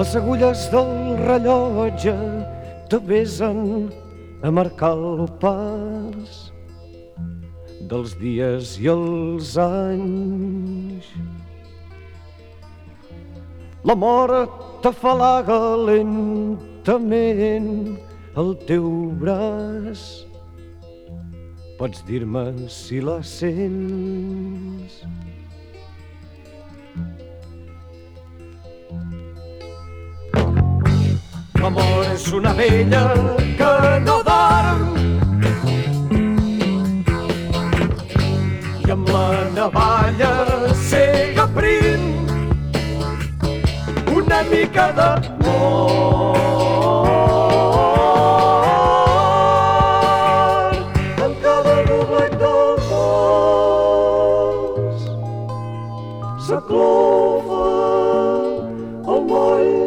Les agulles del rellotge te besen a marcar el pas dels dies i els anys. La mort t'afalaga lentament el teu braç. Pots dir-me si la sents. És una vella que no dorm. I amb la navalla cega prim una mica d'amor en cada del cos s'aclova el moll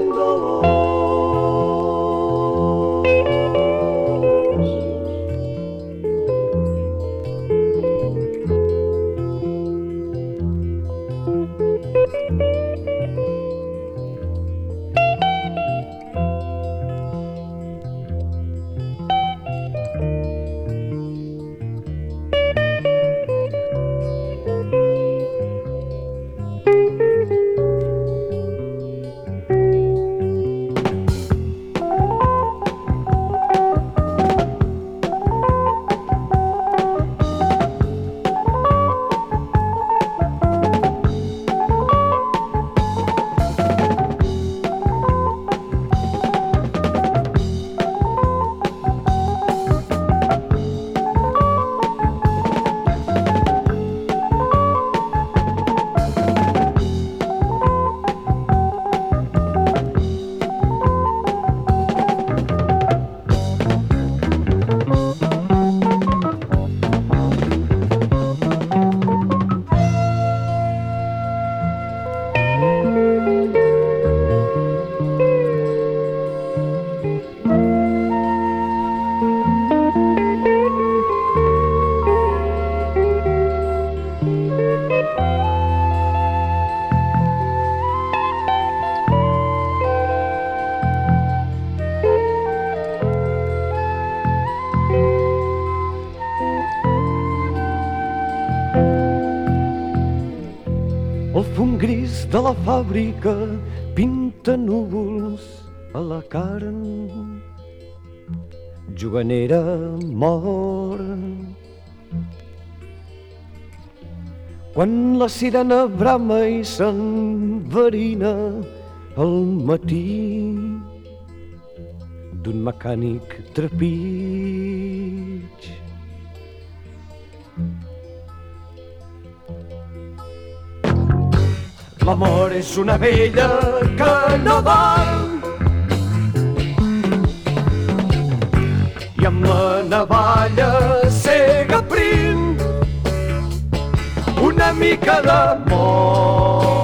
gris de la fàbrica pinta núvols a la carn. Juganera mor. Quan la sirena brama i s'enverina al matí d'un mecànic trepig. L'amor és una vella que no dorm i amb la navalla cega prim una mica d'amor.